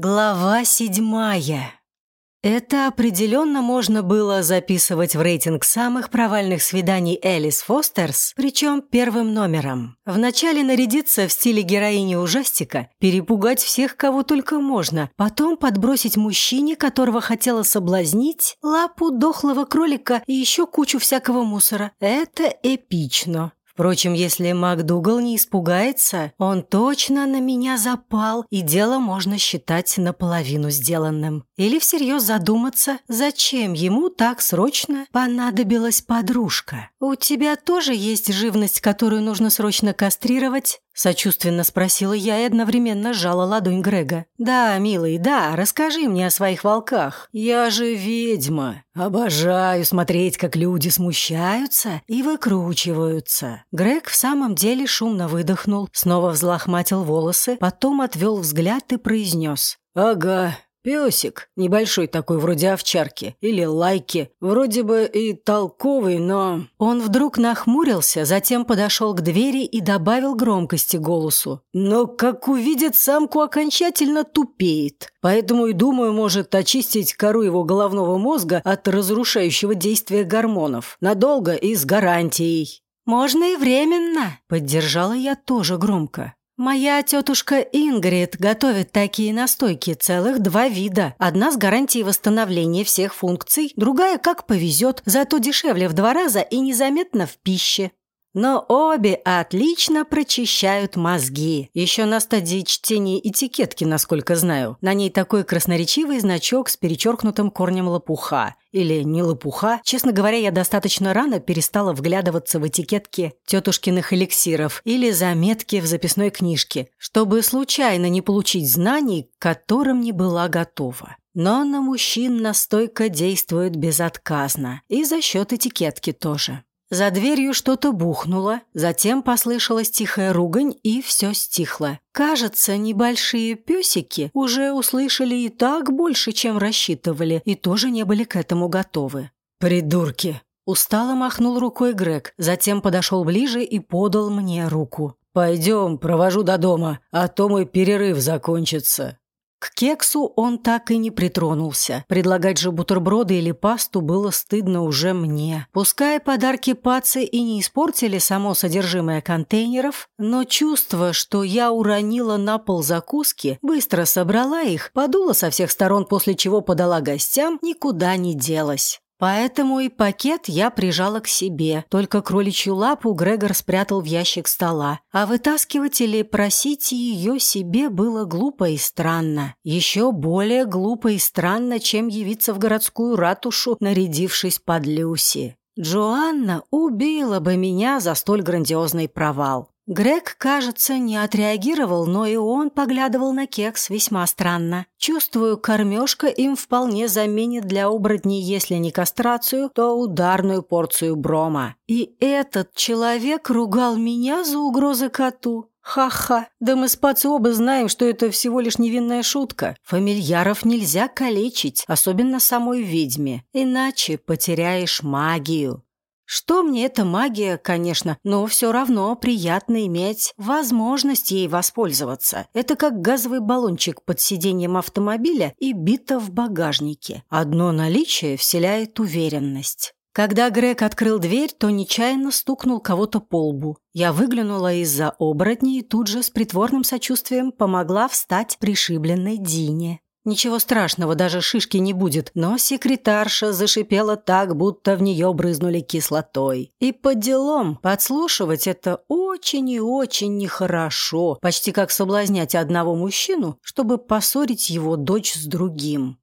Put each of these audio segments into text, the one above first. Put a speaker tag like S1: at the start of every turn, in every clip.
S1: Глава седьмая. Это определенно можно было записывать в рейтинг самых провальных свиданий Элис Фостерс, причем первым номером. Вначале нарядиться в стиле героини ужастика, перепугать всех, кого только можно, потом подбросить мужчине, которого хотела соблазнить, лапу дохлого кролика и еще кучу всякого мусора. Это эпично. Впрочем, если МакДугал не испугается, он точно на меня запал, и дело можно считать наполовину сделанным. Или всерьез задуматься, зачем ему так срочно понадобилась подружка. «У тебя тоже есть живность, которую нужно срочно кастрировать?» Сочувственно спросила я и одновременно сжала ладонь Грега. «Да, милый, да, расскажи мне о своих волках. Я же ведьма. Обожаю смотреть, как люди смущаются и выкручиваются». Грег в самом деле шумно выдохнул, снова взлохматил волосы, потом отвел взгляд и произнес. «Ага, Песик, небольшой такой, вроде овчарки, или лайки, вроде бы и толковый, но... Он вдруг нахмурился, затем подошел к двери и добавил громкости голосу. Но как увидит самку, окончательно тупеет. Поэтому и думаю, может очистить кору его головного мозга от разрушающего действия гормонов. Надолго и с гарантией. «Можно и временно», — поддержала я тоже громко. Моя тетушка Ингрид готовит такие настойки, целых два вида. Одна с гарантией восстановления всех функций, другая как повезет, зато дешевле в два раза и незаметно в пище. Но обе отлично прочищают мозги. Еще на стадии чтения этикетки, насколько знаю. На ней такой красноречивый значок с перечеркнутым корнем лопуха. Или не лопуха. Честно говоря, я достаточно рано перестала вглядываться в этикетки тетушкиных эликсиров или заметки в записной книжке, чтобы случайно не получить знаний, к которым не была готова. Но на мужчин настойка действует безотказно. И за счет этикетки тоже. За дверью что-то бухнуло, затем послышалась тихая ругань, и все стихло. Кажется, небольшие песики уже услышали и так больше, чем рассчитывали, и тоже не были к этому готовы. «Придурки!» Устало махнул рукой Грег, затем подошел ближе и подал мне руку. «Пойдем, провожу до дома, а то мой перерыв закончится». К кексу он так и не притронулся. Предлагать же бутерброды или пасту было стыдно уже мне. Пускай подарки пацы и не испортили само содержимое контейнеров, но чувство, что я уронила на пол закуски, быстро собрала их, подула со всех сторон, после чего подала гостям, никуда не делось. Поэтому и пакет я прижала к себе, только кроличью лапу Грегор спрятал в ящик стола, а вытаскивать или просить ее себе было глупо и странно. Еще более глупо и странно, чем явиться в городскую ратушу, нарядившись под Люси. Джоанна убила бы меня за столь грандиозный провал. Грег, кажется, не отреагировал, но и он поглядывал на кекс весьма странно. Чувствую, кормежка им вполне заменит для оборотней, если не кастрацию, то ударную порцию брома. И этот человек ругал меня за угрозы коту. Ха-ха, да мы с Паци оба знаем, что это всего лишь невинная шутка. Фамильяров нельзя калечить, особенно самой ведьме, иначе потеряешь магию. Что мне эта магия, конечно, но все равно приятно иметь возможность ей воспользоваться. Это как газовый баллончик под сиденьем автомобиля и бита в багажнике. Одно наличие вселяет уверенность. Когда Грег открыл дверь, то нечаянно стукнул кого-то по лбу. Я выглянула из-за оборотней и тут же с притворным сочувствием помогла встать пришибленной Дине. Ничего страшного, даже шишки не будет, но секретарша зашипела так, будто в нее брызнули кислотой. И по делам подслушивать это очень и очень нехорошо, почти как соблазнять одного мужчину, чтобы поссорить его дочь с другим.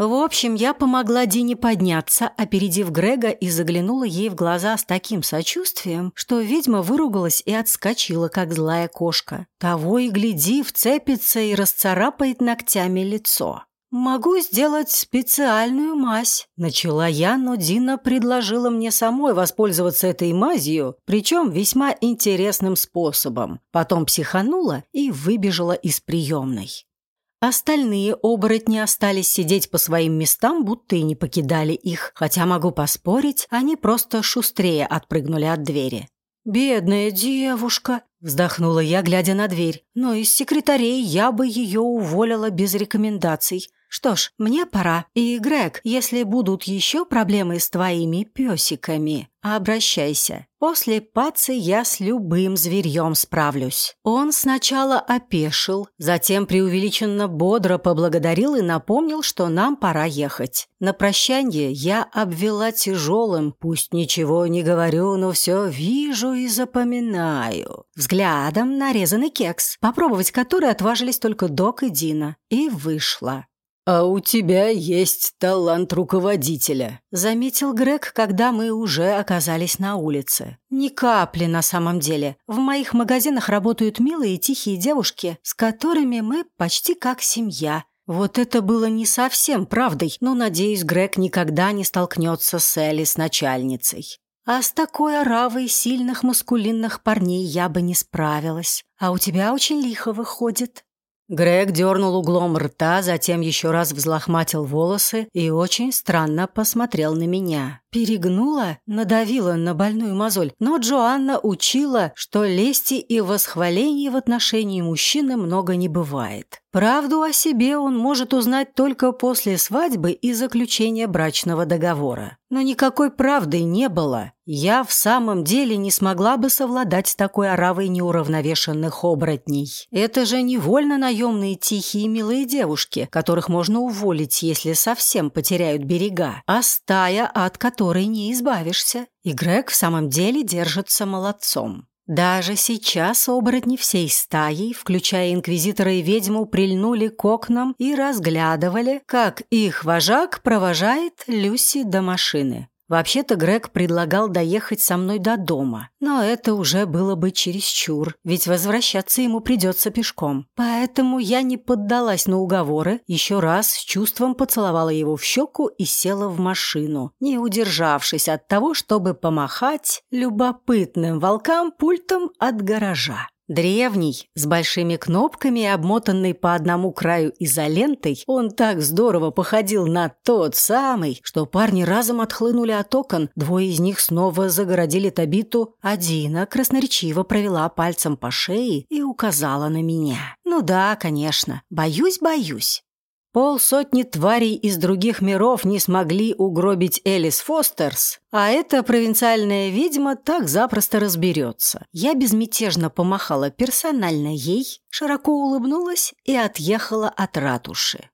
S1: В общем, я помогла Дине подняться, опередив Грега и заглянула ей в глаза с таким сочувствием, что ведьма выругалась и отскочила, как злая кошка. Того и гляди, вцепится и расцарапает ногтями лицо. «Могу сделать специальную мазь», – начала я, но Дина предложила мне самой воспользоваться этой мазью, причем весьма интересным способом. Потом психанула и выбежала из приемной. Остальные оборотни остались сидеть по своим местам, будто и не покидали их, хотя могу поспорить, они просто шустрее отпрыгнули от двери. «Бедная девушка», – вздохнула я, глядя на дверь. «Но из секретарей я бы ее уволила без рекомендаций. Что ж, мне пора. И, Грег, если будут еще проблемы с твоими песиками, обращайся. После пацы я с любым зверьем справлюсь. Он сначала опешил, затем преувеличенно бодро поблагодарил и напомнил, что нам пора ехать. На прощание я обвела тяжелым, пусть ничего не говорю, но все вижу и запоминаю. Взглядом нарезанный кекс, попробовать который отважились только Док и Дина. И вышла.
S2: «А у тебя есть талант руководителя», –
S1: заметил Грег, когда мы уже оказались на улице. «Ни капли на самом деле. В моих магазинах работают милые и тихие девушки, с которыми мы почти как семья». Вот это было не совсем правдой, но, надеюсь, Грег никогда не столкнется с Элли с начальницей. А с такой оравой сильных маскулинных парней я бы не справилась. А у тебя очень лихо выходит. Грег дернул углом рта, затем еще раз взлохматил волосы и очень странно посмотрел на меня. Перегнула, надавила на больную мозоль, но Джоанна учила, что лести и восхвалений в отношении мужчины много не бывает. Правду о себе он может узнать только после свадьбы и заключения брачного договора. Но никакой правды не было. Я в самом деле не смогла бы совладать с такой оравой неуравновешенных оборотней. Это же невольно наемные тихие милые девушки, которых можно уволить, если совсем потеряют берега, а стая, от которой не избавишься. И Грег в самом деле держится молодцом. Даже сейчас оборотни всей стаей, включая инквизитора и ведьму, прильнули к окнам и разглядывали, как их вожак провожает Люси до машины. Вообще-то Грег предлагал доехать со мной до дома, но это уже было бы чересчур, ведь возвращаться ему придется пешком. Поэтому я не поддалась на уговоры, еще раз с чувством поцеловала его в щеку и села в машину, не удержавшись от того, чтобы помахать любопытным волкам пультом от гаража. Древний, с большими кнопками и обмотанный по одному краю изолентой, он так здорово походил на тот самый, что парни разом отхлынули от окон, двое из них снова загородили Табиту, а Дина красноречиво провела пальцем по шее и указала на меня. «Ну да, конечно. Боюсь, боюсь. Полсотни тварей из других миров не смогли угробить Элис Фостерс, а эта провинциальная ведьма так запросто разберется. Я безмятежно помахала персонально ей, широко улыбнулась и отъехала от ратуши.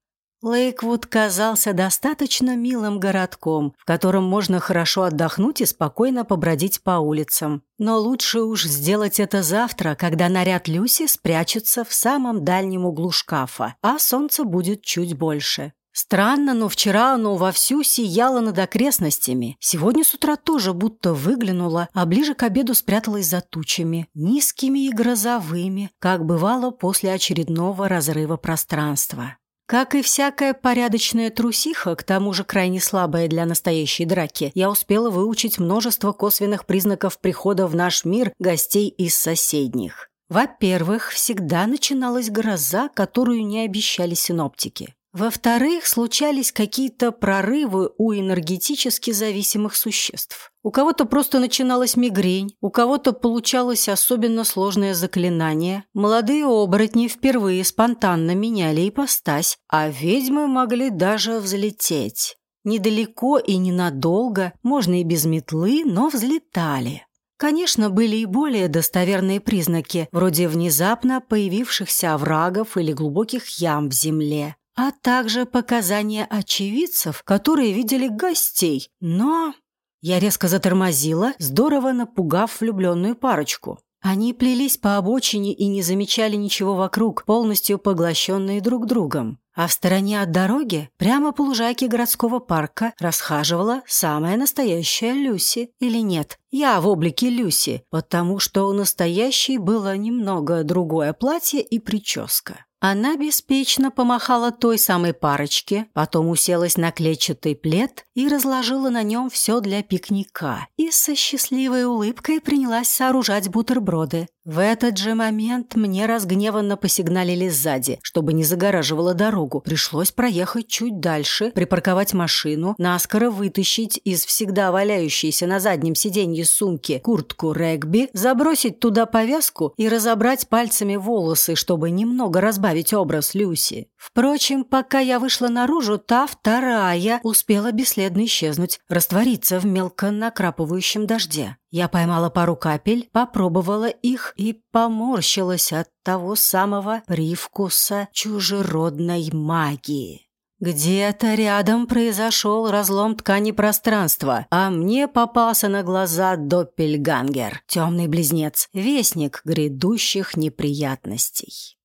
S1: Лейквуд казался достаточно милым городком, в котором можно хорошо отдохнуть и спокойно побродить по улицам. Но лучше уж сделать это завтра, когда наряд Люси спрячется в самом дальнем углу шкафа, а солнце будет чуть больше. Странно, но вчера оно вовсю сияло над окрестностями. Сегодня с утра тоже будто выглянуло, а ближе к обеду спряталось за тучами, низкими и грозовыми, как бывало после очередного разрыва пространства. Как и всякая порядочная трусиха, к тому же крайне слабая для настоящей драки, я успела выучить множество косвенных признаков прихода в наш мир гостей из соседних. Во-первых, всегда начиналась гроза, которую не обещали синоптики. Во-вторых, случались какие-то прорывы у энергетически зависимых существ. У кого-то просто начиналась мигрень, у кого-то получалось особенно сложное заклинание. Молодые оборотни впервые спонтанно меняли ипостась, а ведьмы могли даже взлететь. Недалеко и ненадолго, можно и без метлы, но взлетали. Конечно, были и более достоверные признаки, вроде внезапно появившихся оврагов или глубоких ям в земле а также показания очевидцев, которые видели гостей. Но я резко затормозила, здорово напугав влюбленную парочку. Они плелись по обочине и не замечали ничего вокруг, полностью поглощенные друг другом. А в стороне от дороги, прямо по лужайке городского парка, расхаживала самая настоящая Люси. Или нет, я в облике Люси, потому что у настоящей было немного другое платье и прическа. Она беспечно помахала той самой парочке, потом уселась на клетчатый плед и разложила на нем все для пикника. И со счастливой улыбкой принялась сооружать бутерброды. В этот же момент мне разгневанно посигналили сзади, чтобы не загораживала дорогу. Пришлось проехать чуть дальше, припарковать машину, наскоро вытащить из всегда валяющейся на заднем сиденье сумки куртку регби, забросить туда повязку и разобрать пальцами волосы, чтобы немного разбавить образ Люси. Впрочем, пока я вышла наружу, та вторая успела бесследно исчезнуть, раствориться в мелко накрапывающем дожде. Я поймала пару капель, попробовала их и поморщилась от того самого привкуса чужеродной магии. Где-то рядом произошел разлом ткани пространства, а мне попался на глаза Доппельгангер, темный близнец, вестник грядущих неприятностей.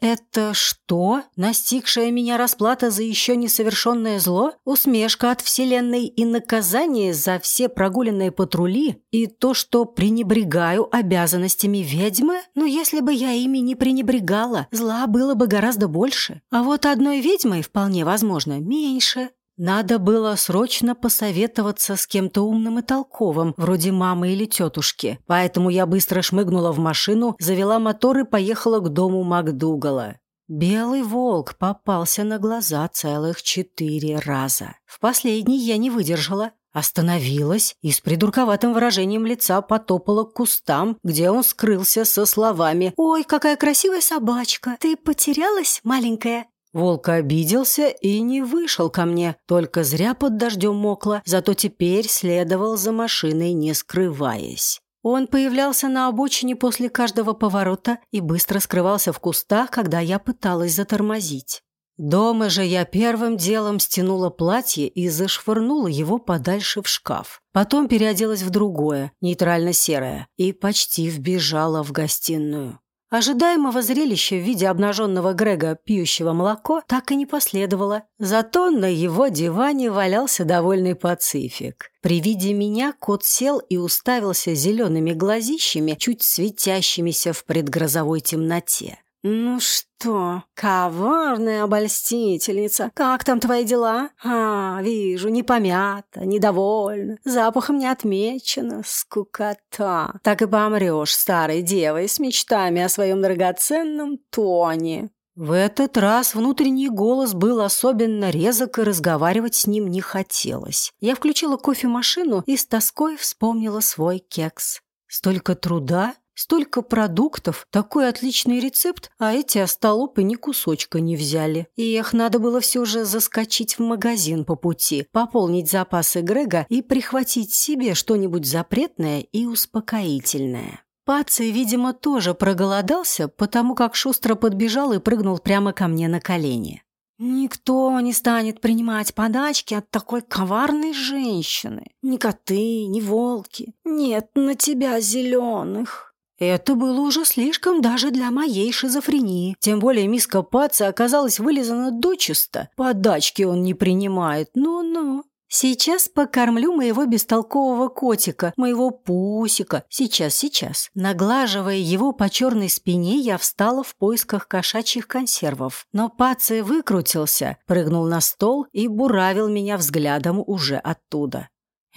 S1: «Это что? Настигшая меня расплата за еще несовершенное зло? Усмешка от Вселенной и наказание за все прогуленные патрули? И то, что пренебрегаю обязанностями ведьмы? Но если бы я ими не пренебрегала, зла было бы гораздо больше. А вот одной ведьмой, вполне возможно, меньше. Надо было срочно посоветоваться с кем-то умным и толковым, вроде мамы или тетушки. Поэтому я быстро шмыгнула в машину, завела мотор и поехала к дому МакДугала. Белый волк попался на глаза целых четыре раза. В последний я не выдержала. Остановилась и с придурковатым выражением лица потопала к кустам, где он скрылся со словами «Ой, какая красивая собачка! Ты потерялась, маленькая?» Волк обиделся и не вышел ко мне, только зря под дождем мокло, зато теперь следовал за машиной, не скрываясь. Он появлялся на обочине после каждого поворота и быстро скрывался в кустах, когда я пыталась затормозить. Дома же я первым делом стянула платье и зашвырнула его подальше в шкаф. Потом переоделась в другое, нейтрально-серое, и почти вбежала в гостиную. Ожидаемого зрелища в виде обнаженного Грега, пьющего молоко, так и не последовало. Зато на его диване валялся довольный Пацифик. При виде меня кот сел и уставился зелеными глазищами, чуть светящимися в предгрозовой темноте. «Ну что, коварная обольстительница, как там твои дела? А, вижу, не помята, недовольна, запахом не отмечена, скукота. Так и помрешь старой девой с мечтами о своем драгоценном Тоне». В этот раз внутренний голос был особенно резок, и разговаривать с ним не хотелось. Я включила кофемашину и с тоской вспомнила свой кекс. Столько труда Столько продуктов, такой отличный рецепт, а эти остолопы ни кусочка не взяли. И их надо было все же заскочить в магазин по пути, пополнить запасы Грега и прихватить себе что-нибудь запретное и успокоительное. Паций, видимо, тоже проголодался, потому как шустро подбежал и прыгнул прямо ко мне на колени. «Никто не станет принимать подачки от такой коварной женщины. Ни коты, ни волки. Нет на тебя зеленых». Это было уже слишком даже для моей шизофрении. Тем более миска паца оказалась вылизана дочисто. Подачки он не принимает. Ну-ну. Сейчас покормлю моего бестолкового котика, моего пусика. Сейчас, сейчас. Наглаживая его по черной спине, я встала в поисках кошачьих консервов. Но Паци выкрутился, прыгнул на стол и буравил меня взглядом уже оттуда.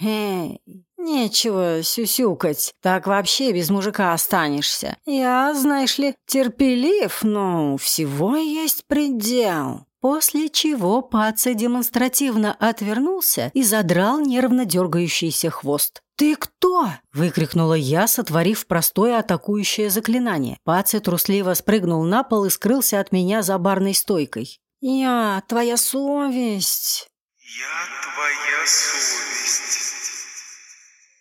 S1: «Эй, нечего сюсюкать, так вообще без мужика останешься. Я, знаешь ли, терпелив, но всего есть предел». После чего Паца демонстративно отвернулся и задрал нервно дергающийся хвост. «Ты кто?» – выкрикнула я, сотворив простое атакующее заклинание. Паца трусливо спрыгнул на пол и скрылся от меня за барной стойкой. «Я твоя совесть». «Я твоя совесть».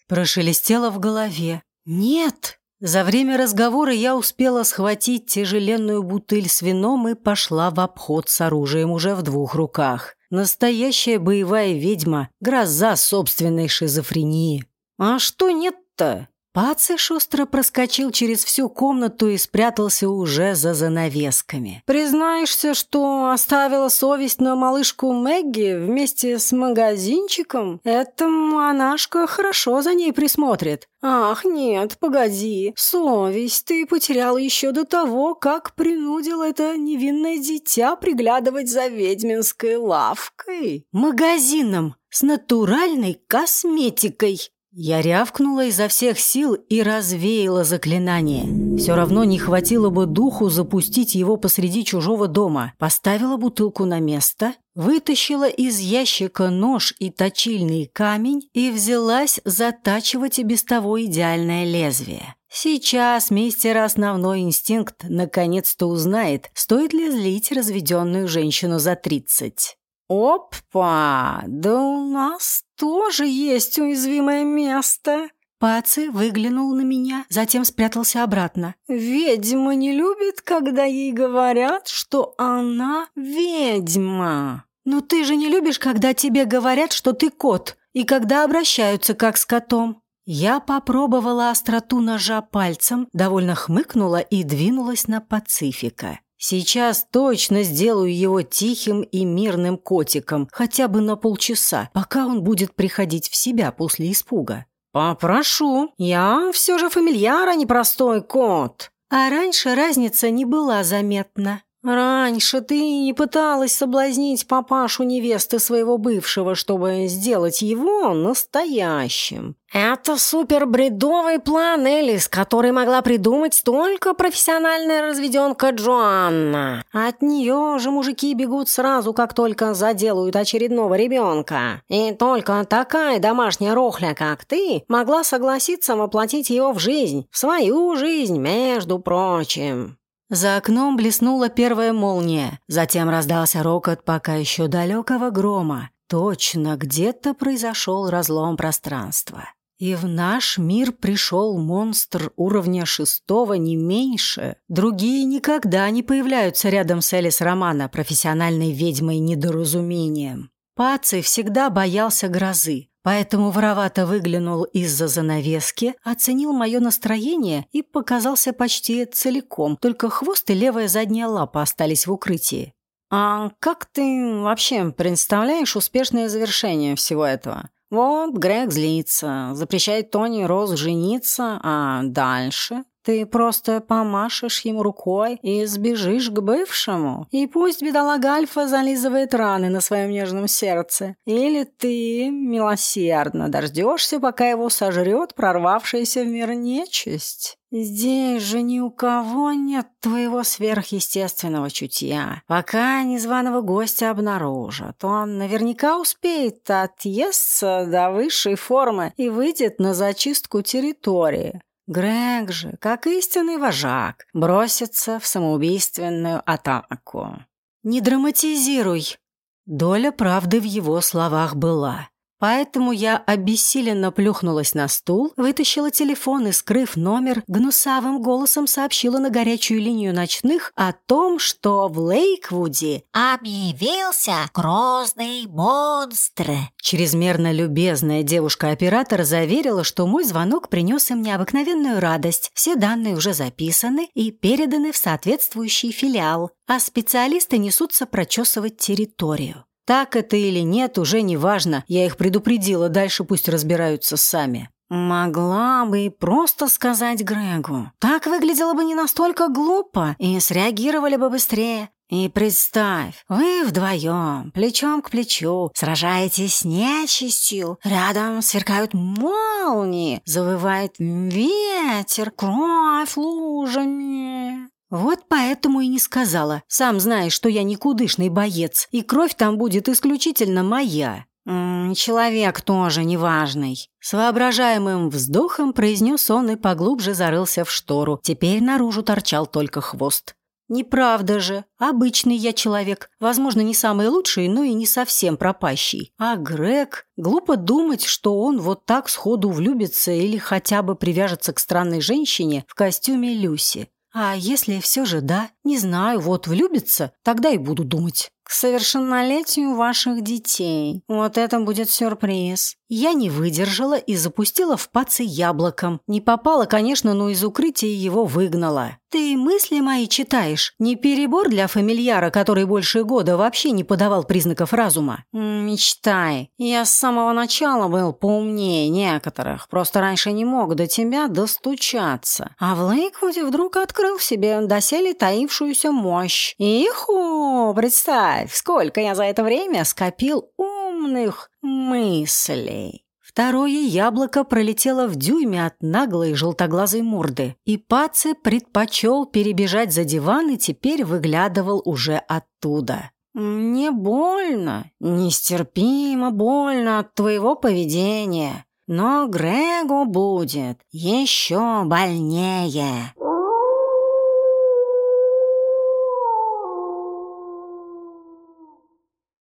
S1: Прошелестело в голове. «Нет!» За время разговора я успела схватить тяжеленную бутыль с вином и пошла в обход с оружием уже в двух руках. Настоящая боевая ведьма, гроза собственной шизофрении. «А что нет-то?» Паци шустро проскочил через всю комнату и спрятался уже за занавесками. «Признаешься, что оставила совесть на малышку Мэгги вместе с магазинчиком? Эта монашка хорошо за ней присмотрит. Ах, нет, погоди. Совесть ты потерял еще до того, как принудил это невинное дитя приглядывать за ведьминской лавкой. Магазином с натуральной косметикой». Я рявкнула изо всех сил и развеяла заклинание. Все равно не хватило бы духу запустить его посреди чужого дома. Поставила бутылку на место, вытащила из ящика нож и точильный камень и взялась затачивать и без того идеальное лезвие. Сейчас мистер основной инстинкт наконец-то узнает, стоит ли злить разведенную женщину за тридцать. «Опа! Да у нас тоже есть уязвимое место!» Паци выглянул на меня, затем спрятался обратно. «Ведьма не любит, когда ей говорят, что она ведьма!» «Но ты же не любишь, когда тебе говорят, что ты кот, и когда обращаются как с котом!» Я попробовала остроту ножа пальцем, довольно хмыкнула и двинулась на Пацифика. Сейчас точно сделаю его тихим и мирным котиком, хотя бы на полчаса, пока он будет приходить в себя после испуга. «Попрошу. Я все же фамильяр, а не простой кот». А раньше разница не была заметна. «Раньше ты не пыталась соблазнить папашу невесты своего бывшего, чтобы сделать его настоящим. Это супербредовый план, Элис, который могла придумать только профессиональная разведенка Джоанна. От нее же мужики бегут сразу, как только заделают очередного ребенка. И только такая домашняя рохля, как ты, могла согласиться воплотить его в жизнь, в свою жизнь, между прочим». За окном блеснула первая молния, затем раздался рокот пока еще далекого грома. Точно, где-то произошел разлом пространства. И в наш мир пришел монстр уровня шестого не меньше. Другие никогда не появляются рядом с Элис Романа, профессиональной ведьмой недоразумением. Паци всегда боялся грозы, Поэтому воровато выглянул из-за занавески, оценил мое настроение и показался почти целиком, только хвост и левая задняя лапа остались в укрытии. «А как ты вообще представляешь успешное завершение всего этого?» Вот Грег злится, запрещает Тони Роз жениться, а дальше? Ты просто помашешь ему рукой и сбежишь к бывшему. И пусть бедолага Альфа зализывает раны на своем нежном сердце. Или ты милосердно дождешься, пока его сожрет прорвавшаяся в мир нечисть. Здесь же ни у кого нет твоего сверхъестественного чутья. Пока незваного гостя обнаружат, он наверняка успеет отъесться до высшей формы и выйдет на зачистку территории. Грег же, как истинный вожак, бросится в самоубийственную атаку. «Не драматизируй!» Доля правды в его словах была. Поэтому я обессиленно плюхнулась на стул, вытащила телефон и, скрыв номер, гнусавым голосом сообщила на горячую линию ночных о том, что в Лейквуде
S3: объявился грозный монстр.
S1: Чрезмерно любезная девушка-оператор заверила, что мой звонок принес им необыкновенную радость. Все данные уже записаны и переданы в соответствующий филиал, а специалисты несутся прочесывать территорию. Так это или нет, уже не важно. Я их предупредила, дальше пусть разбираются сами. Могла бы и просто сказать Грегу. Так выглядело бы не настолько глупо, и среагировали бы быстрее. И представь, вы вдвоем, плечом к плечу, сражаетесь с нечистью, рядом сверкают молнии, завывает ветер, кровь лужами. Вот поэтому и не сказала. Сам знаешь, что я никудышный боец, и кровь там будет исключительно моя. М -м, человек тоже неважный. С воображаемым вздохом произнес он и поглубже зарылся в штору. Теперь наружу торчал только хвост. Неправда же. Обычный я человек. Возможно, не самый лучший, но и не совсем пропащий. А Грег... Глупо думать, что он вот так сходу влюбится или хотя бы привяжется к странной женщине в костюме Люси. А если все же да, не знаю, вот влюбится, тогда и буду думать. К совершеннолетию ваших детей. Вот это будет сюрприз. Я не выдержала и запустила в пацы яблоком. Не попала, конечно, но из укрытия его выгнала. Ты мысли мои читаешь? Не перебор для фамильяра, который больше года вообще не подавал признаков разума? Мечтай. Я с самого начала был поумнее некоторых. Просто раньше не мог до тебя достучаться. А в Лейквуде вдруг открыл в себе доселе таившуюся мощь. Иху, представь, сколько я за это время скопил умных мыслей. Второе яблоко пролетело в дюйме от наглой желтоглазой морды, и Паце предпочел перебежать за диван и теперь выглядывал уже оттуда. «Мне больно, нестерпимо больно от твоего поведения, но Грегу будет еще больнее».